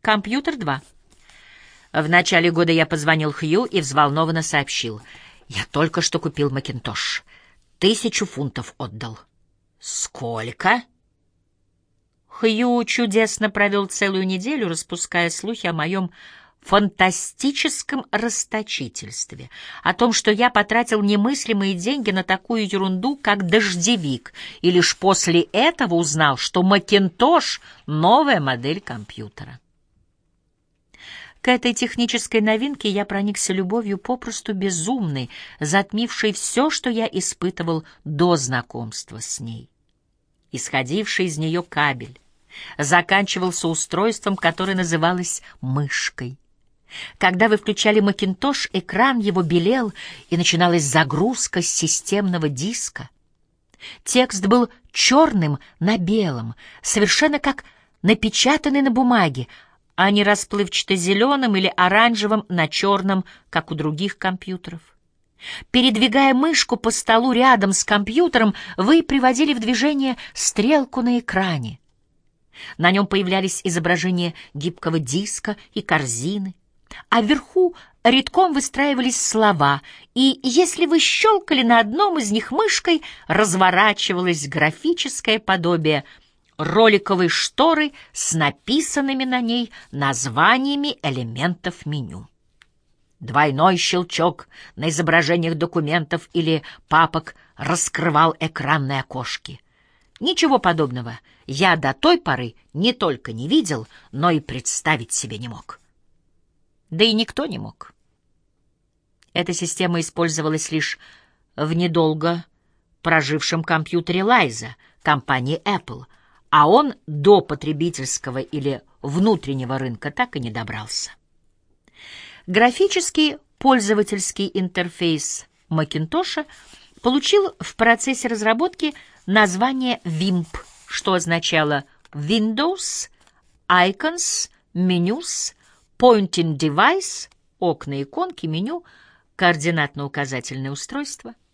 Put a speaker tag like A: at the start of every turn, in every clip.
A: Компьютер 2. В начале года я позвонил Хью и взволнованно сообщил. Я только что купил Макинтош. Тысячу фунтов отдал. Сколько? Хью чудесно провел целую неделю, распуская слухи о моем фантастическом расточительстве, о том, что я потратил немыслимые деньги на такую ерунду, как дождевик, и лишь после этого узнал, что Макинтош — новая модель компьютера. К этой технической новинке я проникся любовью попросту безумной, затмившей все, что я испытывал до знакомства с ней. Исходивший из нее кабель заканчивался устройством, которое называлось мышкой. Когда вы включали Макинтош, экран его белел, и начиналась загрузка системного диска. Текст был черным на белом, совершенно как напечатанный на бумаге, а не расплывчато-зеленым или оранжевым на черном, как у других компьютеров. Передвигая мышку по столу рядом с компьютером, вы приводили в движение стрелку на экране. На нем появлялись изображения гибкого диска и корзины, а вверху редком выстраивались слова, и если вы щелкали на одном из них мышкой, разворачивалось графическое подобие — роликовой шторы с написанными на ней названиями элементов меню. Двойной щелчок на изображениях документов или папок раскрывал экранные окошки. Ничего подобного я до той поры не только не видел, но и представить себе не мог. Да и никто не мог. Эта система использовалась лишь в недолго прожившем компьютере Лайза компании Apple — а он до потребительского или внутреннего рынка так и не добрался. Графический пользовательский интерфейс Макинтоша получил в процессе разработки название WIMP, что означало Windows, Icons, Menus, Pointing Device, окна, иконки, меню, координатно-указательное устройство —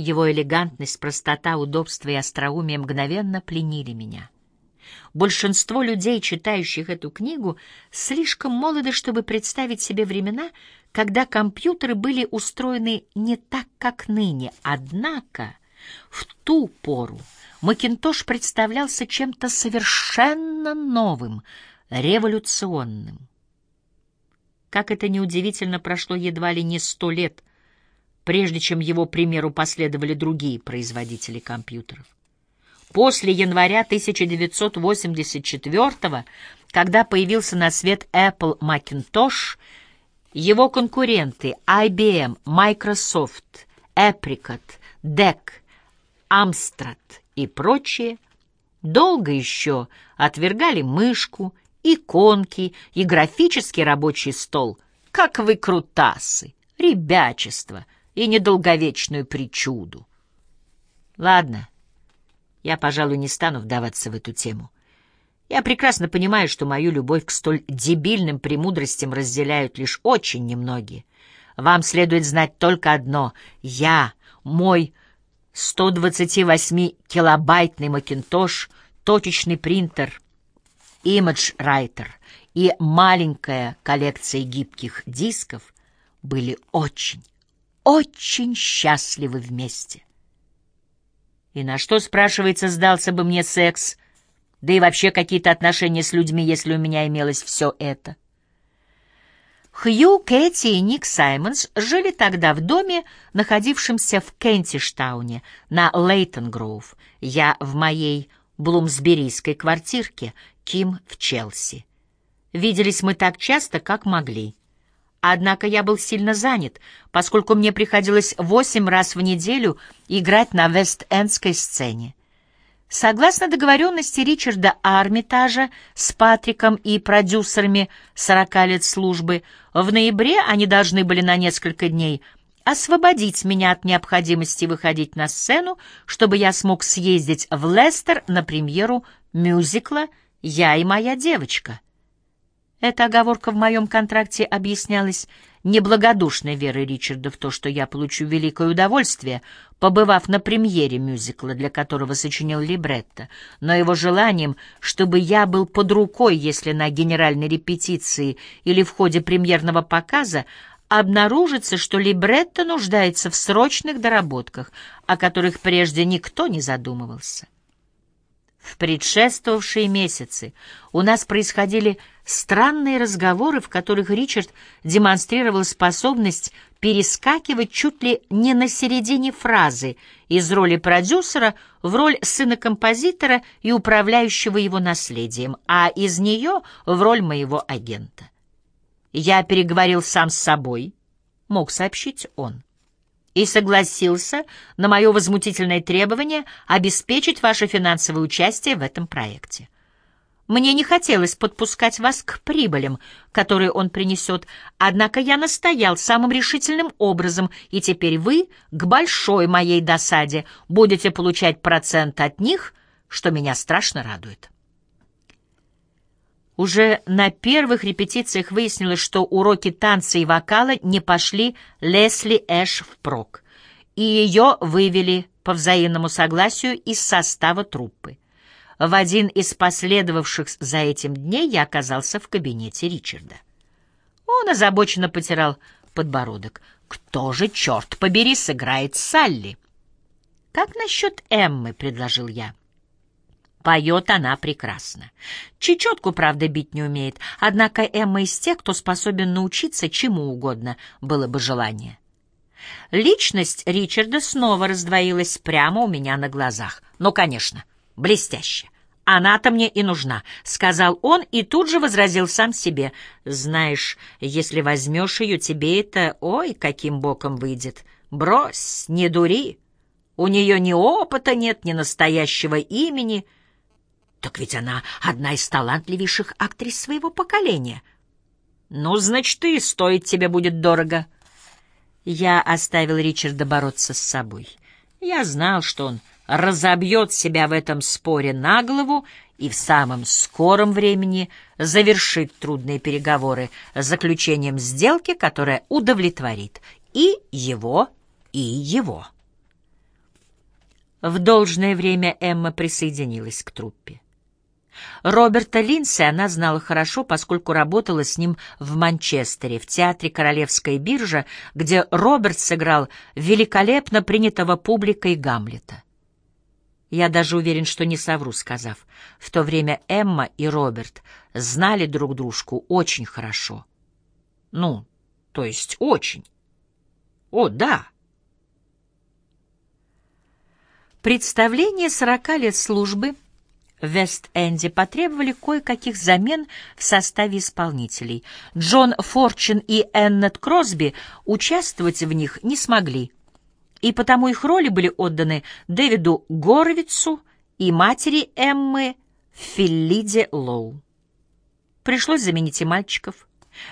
A: его элегантность, простота, удобство и остроумие мгновенно пленили меня. Большинство людей, читающих эту книгу, слишком молоды, чтобы представить себе времена, когда компьютеры были устроены не так, как ныне. Однако в ту пору Макинтош представлялся чем-то совершенно новым, революционным. Как это неудивительно, прошло едва ли не сто лет прежде чем его примеру последовали другие производители компьютеров. После января 1984 когда появился на свет Apple Macintosh, его конкуренты IBM, Microsoft, Apricot, DEC, Amstrad и прочие долго еще отвергали мышку, иконки и графический рабочий стол, как выкрутасы, ребячество — и недолговечную причуду. Ладно, я, пожалуй, не стану вдаваться в эту тему. Я прекрасно понимаю, что мою любовь к столь дебильным премудростям разделяют лишь очень немногие. Вам следует знать только одно. Я, мой 128-килобайтный Макинтош, точечный принтер, имидж-райтер и маленькая коллекция гибких дисков были очень, очень счастливы вместе. И на что, спрашивается, сдался бы мне секс, да и вообще какие-то отношения с людьми, если у меня имелось все это? Хью, Кэти и Ник Саймонс жили тогда в доме, находившемся в Кентиштауне, на Лейтон-Гроув, я в моей блумсберийской квартирке, Ким в Челси. Виделись мы так часто, как могли — Однако я был сильно занят, поскольку мне приходилось восемь раз в неделю играть на Вест-Эндской сцене. Согласно договоренности Ричарда Армитажа с Патриком и продюсерами сорока лет службы, в ноябре они должны были на несколько дней освободить меня от необходимости выходить на сцену, чтобы я смог съездить в Лестер на премьеру мюзикла «Я и моя девочка». Эта оговорка в моем контракте объяснялась неблагодушной верой Ричарда в то, что я получу великое удовольствие, побывав на премьере мюзикла, для которого сочинил либретто, но его желанием, чтобы я был под рукой, если на генеральной репетиции или в ходе премьерного показа обнаружится, что либретто нуждается в срочных доработках, о которых прежде никто не задумывался. В предшествовавшие месяцы у нас происходили странные разговоры, в которых Ричард демонстрировал способность перескакивать чуть ли не на середине фразы из роли продюсера в роль сына композитора и управляющего его наследием, а из нее в роль моего агента. Я переговорил сам с собой, мог сообщить он и согласился на мое возмутительное требование обеспечить ваше финансовое участие в этом проекте. Мне не хотелось подпускать вас к прибылям, которые он принесет, однако я настоял самым решительным образом, и теперь вы, к большой моей досаде, будете получать процент от них, что меня страшно радует. Уже на первых репетициях выяснилось, что уроки танца и вокала не пошли Лесли Эш впрок, и ее вывели по взаимному согласию из состава труппы. В один из последовавших за этим дней я оказался в кабинете Ричарда. Он озабоченно потирал подбородок. «Кто же, черт побери, сыграет Салли?» «Как насчет Эммы?» — предложил я. Поет она прекрасно. Чечетку, правда, бить не умеет, однако Эмма из тех, кто способен научиться чему угодно, было бы желание. Личность Ричарда снова раздвоилась прямо у меня на глазах. Ну, конечно, блестяще. Она-то мне и нужна, — сказал он и тут же возразил сам себе. Знаешь, если возьмешь ее, тебе это, ой, каким боком выйдет. Брось, не дури. У нее ни опыта нет, ни настоящего имени — так ведь она одна из талантливейших актрис своего поколения. Ну, значит, и стоить тебе будет дорого. Я оставил Ричарда бороться с собой. Я знал, что он разобьет себя в этом споре на голову и в самом скором времени завершит трудные переговоры заключением сделки, которая удовлетворит и его, и его. В должное время Эмма присоединилась к труппе. Роберта Линси она знала хорошо, поскольку работала с ним в Манчестере, в театре «Королевская биржа», где Роберт сыграл великолепно принятого публикой Гамлета. Я даже уверен, что не совру, сказав, в то время Эмма и Роберт знали друг дружку очень хорошо. Ну, то есть очень. О, да. Представление сорока лет службы — Вест-Энде потребовали кое-каких замен в составе исполнителей. Джон Форчин и Эннет Кросби участвовать в них не смогли, и потому их роли были отданы Дэвиду Горовицу и матери Эммы Филлиде Лоу. Пришлось заменить и мальчиков.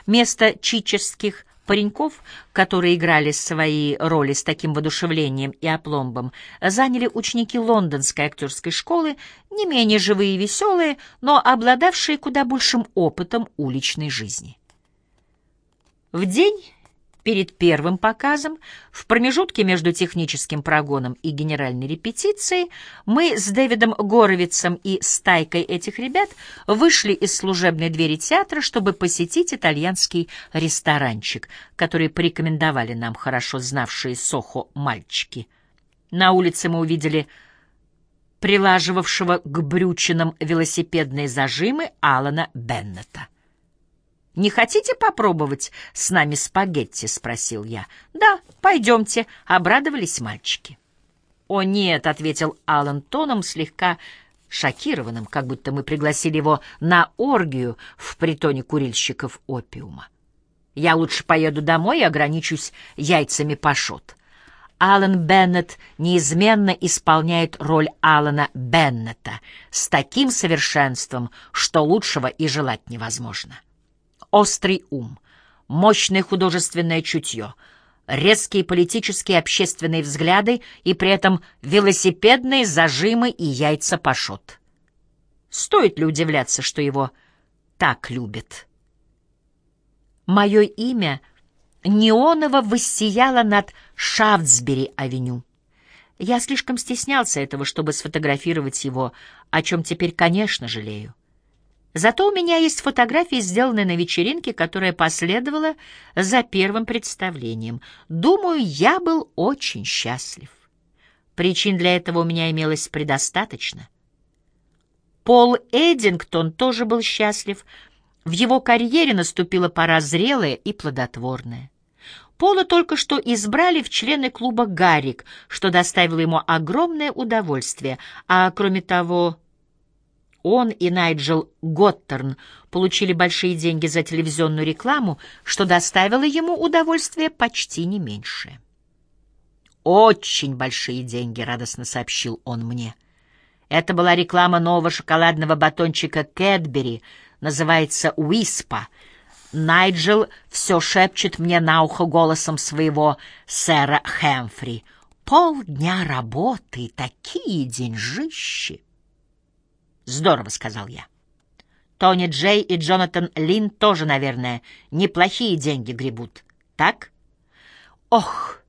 A: Место чичерских Пареньков, которые играли свои роли с таким воодушевлением и опломбом, заняли ученики лондонской актерской школы, не менее живые и веселые, но обладавшие куда большим опытом уличной жизни. В день Перед первым показом, в промежутке между техническим прогоном и генеральной репетицией, мы с Дэвидом Горовицем и стайкой этих ребят вышли из служебной двери театра, чтобы посетить итальянский ресторанчик, который порекомендовали нам хорошо знавшие Сохо мальчики. На улице мы увидели прилаживавшего к брючинам велосипедные зажимы Алана Беннета. «Не хотите попробовать с нами спагетти?» — спросил я. «Да, пойдемте», — обрадовались мальчики. «О, нет», — ответил Алан тоном слегка шокированным, как будто мы пригласили его на оргию в притоне курильщиков опиума. «Я лучше поеду домой и ограничусь яйцами пашот». Алан Беннет неизменно исполняет роль Алана Беннета с таким совершенством, что лучшего и желать невозможно острый ум, мощное художественное чутье, резкие политические и общественные взгляды и при этом велосипедные зажимы и яйца пашот. Стоит ли удивляться, что его так любят? Мое имя неоново воссияла над Шафтсбери-авеню. Я слишком стеснялся этого, чтобы сфотографировать его, о чем теперь, конечно, жалею. Зато у меня есть фотографии, сделанные на вечеринке, которая последовала за первым представлением. Думаю, я был очень счастлив. Причин для этого у меня имелось предостаточно. Пол Эдингтон тоже был счастлив. В его карьере наступила пора зрелая и плодотворная. Пола только что избрали в члены клуба «Гарик», что доставило ему огромное удовольствие, а кроме того, он и Найджел Готтерн получили большие деньги за телевизионную рекламу, что доставило ему удовольствие почти не меньшее. «Очень большие деньги», — радостно сообщил он мне. Это была реклама нового шоколадного батончика «Кэтбери», называется «Уиспа», Найджел все шепчет мне на ухо голосом своего сэра Хэмфри. Полдня работы такие деньжищи. Здорово, — сказал я. Тони Джей и Джонатан Лин тоже, наверное, неплохие деньги гребут. Так? Ох!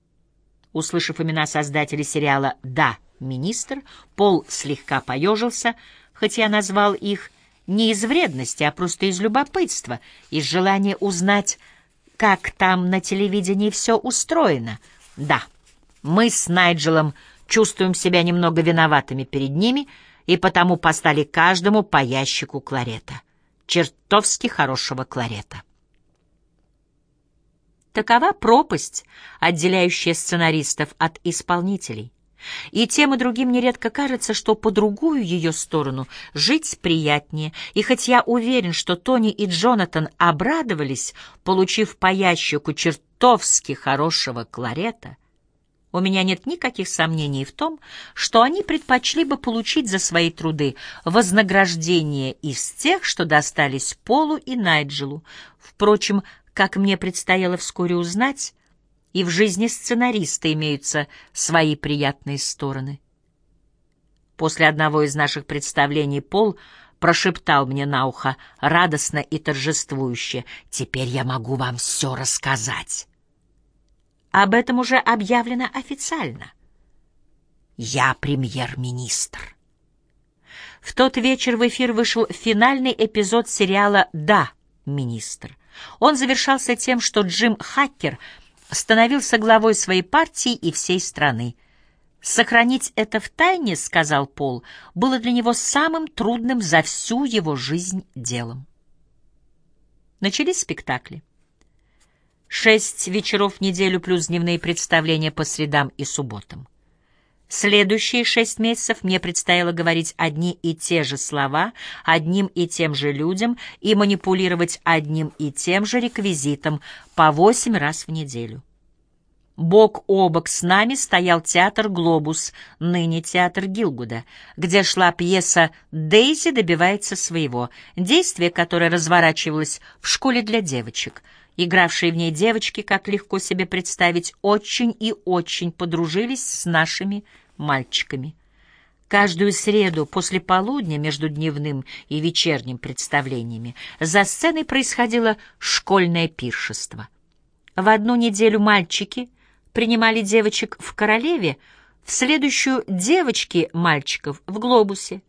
A: Услышав имена создателей сериала «Да, министр», Пол слегка поежился, хоть я назвал их не из вредности, а просто из любопытства, из желания узнать, как там на телевидении все устроено. Да, мы с Найджелом чувствуем себя немного виноватыми перед ними и потому поставили каждому по ящику кларета. Чертовски хорошего кларета. Такова пропасть, отделяющая сценаристов от исполнителей. И тем и другим нередко кажется, что по другую ее сторону жить приятнее, и хоть я уверен, что Тони и Джонатан обрадовались, получив по ящику чертовски хорошего кларета, у меня нет никаких сомнений в том, что они предпочли бы получить за свои труды вознаграждение из тех, что достались Полу и Найджелу. Впрочем, как мне предстояло вскоре узнать, и в жизни сценариста имеются свои приятные стороны. После одного из наших представлений Пол прошептал мне на ухо радостно и торжествующе «Теперь я могу вам все рассказать». Об этом уже объявлено официально. Я премьер-министр. В тот вечер в эфир вышел финальный эпизод сериала «Да, министр». Он завершался тем, что Джим Хакер — становился главой своей партии и всей страны. Сохранить это в тайне, сказал Пол, было для него самым трудным за всю его жизнь делом. Начались спектакли. Шесть вечеров в неделю плюс дневные представления по средам и субботам. Следующие шесть месяцев мне предстояло говорить одни и те же слова одним и тем же людям и манипулировать одним и тем же реквизитом по восемь раз в неделю. Бок о бок с нами стоял театр «Глобус», ныне театр Гилгуда, где шла пьеса «Дейзи добивается своего», действие, которое разворачивалось в школе для девочек — Игравшие в ней девочки, как легко себе представить, очень и очень подружились с нашими мальчиками. Каждую среду после полудня между дневным и вечерним представлениями за сценой происходило школьное пиршество. В одну неделю мальчики принимали девочек в «Королеве», в следующую — девочки мальчиков в «Глобусе»,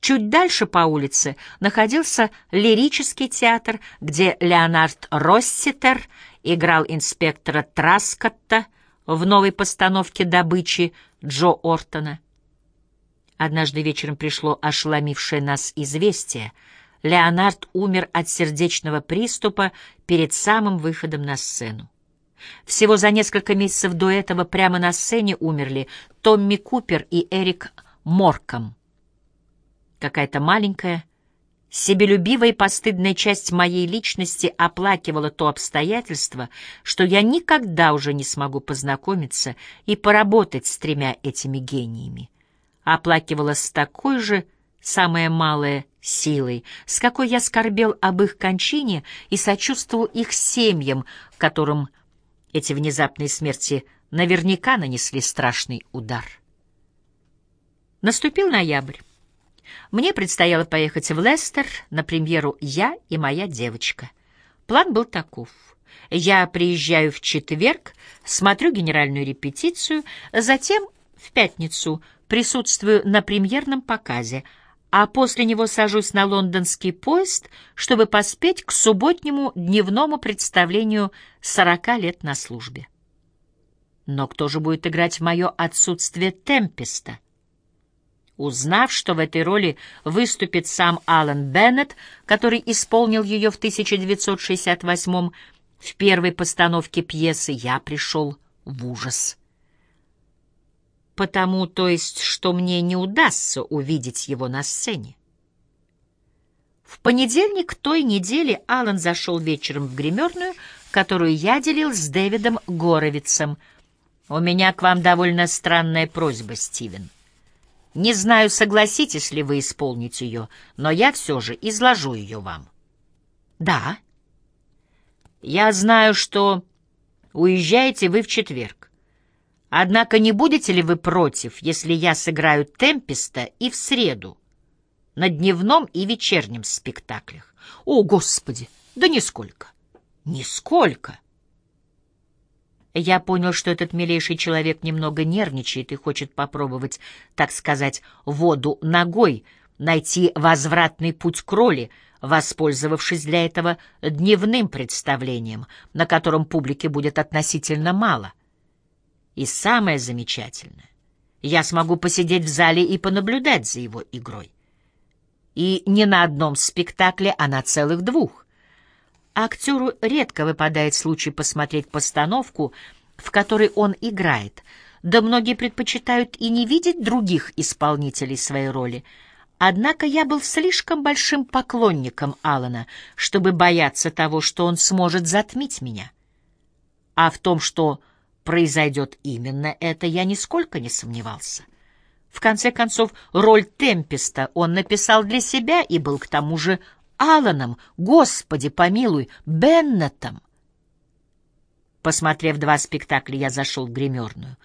A: Чуть дальше по улице находился лирический театр, где Леонард Росситер играл инспектора Траскотта в новой постановке добычи Джо Ортона. Однажды вечером пришло ошеломившее нас известие. Леонард умер от сердечного приступа перед самым выходом на сцену. Всего за несколько месяцев до этого прямо на сцене умерли Томми Купер и Эрик Морком. Какая-то маленькая, себелюбивая и постыдная часть моей личности оплакивала то обстоятельство, что я никогда уже не смогу познакомиться и поработать с тремя этими гениями. Оплакивала с такой же, самая малая, силой, с какой я скорбел об их кончине и сочувствовал их семьям, которым эти внезапные смерти наверняка нанесли страшный удар. Наступил ноябрь. Мне предстояло поехать в Лестер на премьеру «Я и моя девочка». План был таков. Я приезжаю в четверг, смотрю генеральную репетицию, затем в пятницу присутствую на премьерном показе, а после него сажусь на лондонский поезд, чтобы поспеть к субботнему дневному представлению «Сорока лет на службе». Но кто же будет играть в мое отсутствие Темпеста? Узнав, что в этой роли выступит сам Алан Беннет, который исполнил ее в 1968 в первой постановке пьесы, я пришел в ужас. Потому, то есть, что мне не удастся увидеть его на сцене. В понедельник той недели Алан зашел вечером в гримерную, которую я делил с Дэвидом Горовицем. «У меня к вам довольно странная просьба, Стивен». Не знаю, согласитесь ли вы исполнить ее, но я все же изложу ее вам. Да. Я знаю, что уезжаете вы в четверг. Однако не будете ли вы против, если я сыграю Темпеста и в среду, на дневном и вечернем спектаклях? О, Господи, да нисколько. Нисколько. Я понял, что этот милейший человек немного нервничает и хочет попробовать, так сказать, воду ногой, найти возвратный путь к роли, воспользовавшись для этого дневным представлением, на котором публики будет относительно мало. И самое замечательное, я смогу посидеть в зале и понаблюдать за его игрой. И не на одном спектакле, а на целых двух. Актеру редко выпадает случай посмотреть постановку, в которой он играет, да многие предпочитают и не видеть других исполнителей своей роли. Однако я был слишком большим поклонником Алана, чтобы бояться того, что он сможет затмить меня. А в том, что произойдет именно это, я нисколько не сомневался. В конце концов, роль Темпеста он написал для себя и был к тому же Аланом, Господи помилуй, Беннетом. Посмотрев два спектакля, я зашел в гримерную.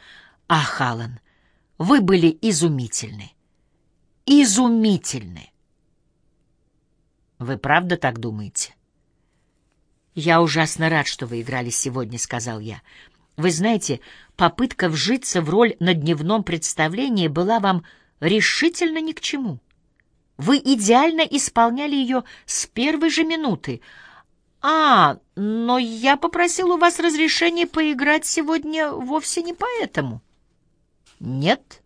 A: Ах, Алан, вы были изумительны. Изумительны. Вы правда так думаете? Я ужасно рад, что вы играли сегодня, сказал я. Вы знаете, попытка вжиться в роль на дневном представлении была вам решительно ни к чему. Вы идеально исполняли ее с первой же минуты. А, но я попросил у вас разрешения поиграть сегодня вовсе не поэтому. Нет.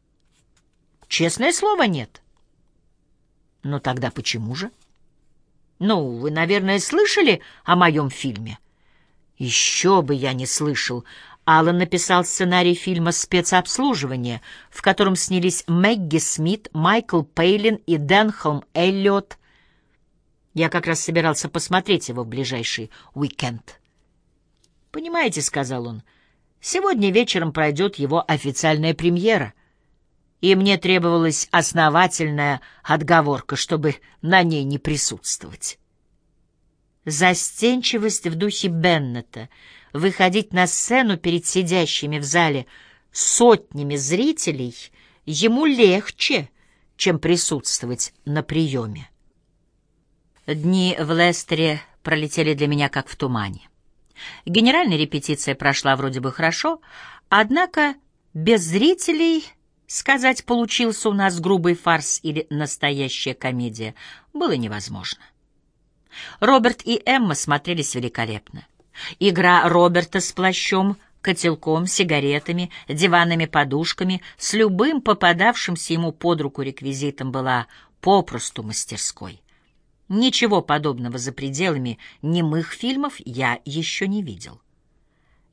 A: Честное слово, нет. Ну тогда почему же? Ну, вы, наверное, слышали о моем фильме? Еще бы я не слышал. Аллан написал сценарий фильма «Спецобслуживание», в котором снялись Мэгги Смит, Майкл Пейлин и Денхолм Эллиот. Я как раз собирался посмотреть его в ближайший уикенд. «Понимаете», — сказал он, — «сегодня вечером пройдет его официальная премьера, и мне требовалась основательная отговорка, чтобы на ней не присутствовать». Застенчивость в духе Беннета — выходить на сцену перед сидящими в зале сотнями зрителей ему легче, чем присутствовать на приеме. Дни в Лестере пролетели для меня как в тумане. Генеральная репетиция прошла вроде бы хорошо, однако без зрителей сказать, получился у нас грубый фарс или настоящая комедия, было невозможно. Роберт и Эмма смотрелись великолепно. Игра Роберта с плащом, котелком, сигаретами, диванными подушками, с любым попадавшимся ему под руку реквизитом была попросту мастерской. Ничего подобного за пределами немых фильмов я еще не видел.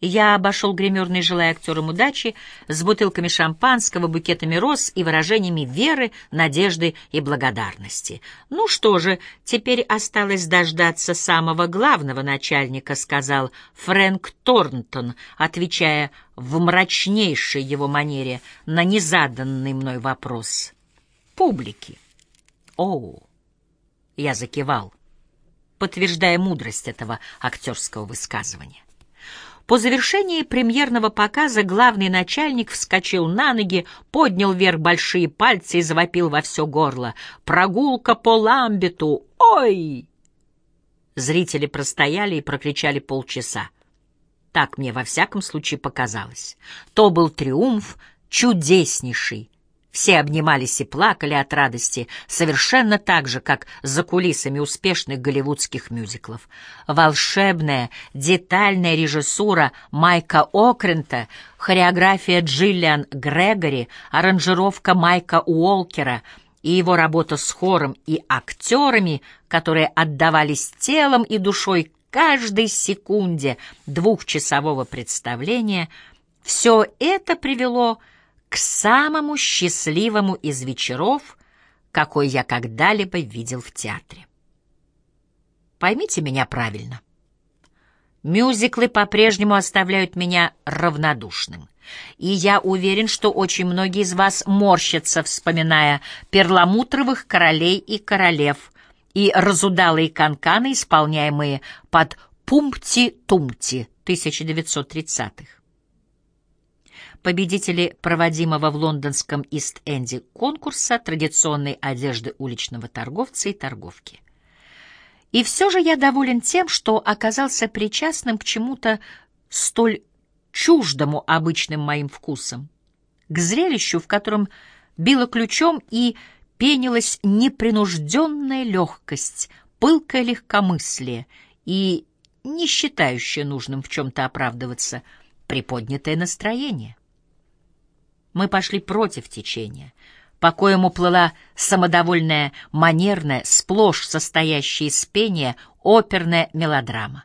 A: Я обошел гримерный, желая актерам удачи, с бутылками шампанского, букетами роз и выражениями веры, надежды и благодарности. «Ну что же, теперь осталось дождаться самого главного начальника», — сказал Фрэнк Торнтон, отвечая в мрачнейшей его манере на незаданный мной вопрос. «Публики». «Оу!» — я закивал, подтверждая мудрость этого актерского высказывания. По завершении премьерного показа главный начальник вскочил на ноги, поднял вверх большие пальцы и завопил во все горло. «Прогулка по ламбету! Ой!» Зрители простояли и прокричали полчаса. Так мне во всяком случае показалось. То был триумф чудеснейший. Все обнимались и плакали от радости, совершенно так же, как за кулисами успешных голливудских мюзиклов. Волшебная, детальная режиссура Майка Окрента, хореография Джиллиан Грегори, аранжировка Майка Уолкера и его работа с хором и актерами, которые отдавались телом и душой каждой секунде двухчасового представления, все это привело к самому счастливому из вечеров, какой я когда-либо видел в театре. Поймите меня правильно. Мюзиклы по-прежнему оставляют меня равнодушным. И я уверен, что очень многие из вас морщатся, вспоминая перламутровых королей и королев, и разудалые канканы, исполняемые под «Пумпти-тумпти» 1930-х. Победители проводимого в лондонском Ист-Энде конкурса традиционной одежды уличного торговца и торговки. И все же я доволен тем, что оказался причастным к чему-то столь чуждому обычным моим вкусам, к зрелищу, в котором било ключом и пенилась непринужденная легкость, пылкое легкомыслие и, не считающее нужным в чем-то оправдываться, приподнятое настроение. Мы пошли против течения, по коему плыла самодовольная, манерная, сплошь состоящая из пения оперная мелодрама.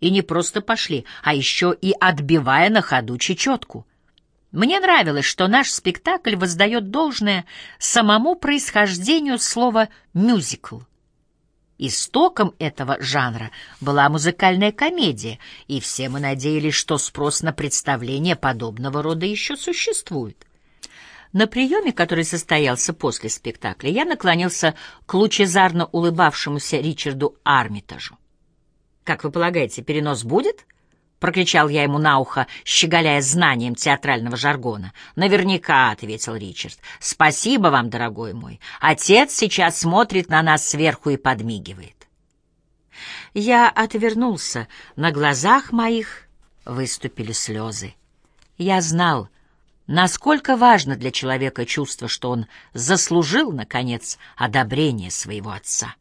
A: И не просто пошли, а еще и отбивая на ходу чечетку — мне нравилось, что наш спектакль воздает должное самому происхождению слова «мюзикл». Истоком этого жанра была музыкальная комедия, и все мы надеялись, что спрос на представление подобного рода еще существует. На приеме, который состоялся после спектакля, я наклонился к лучезарно улыбавшемуся Ричарду Армитажу. «Как вы полагаете, перенос будет?» Прокричал я ему на ухо, щеголяя знанием театрального жаргона. «Наверняка», — ответил Ричард. «Спасибо вам, дорогой мой. Отец сейчас смотрит на нас сверху и подмигивает». Я отвернулся. На глазах моих выступили слезы. Я знал, насколько важно для человека чувство, что он заслужил, наконец, одобрение своего отца.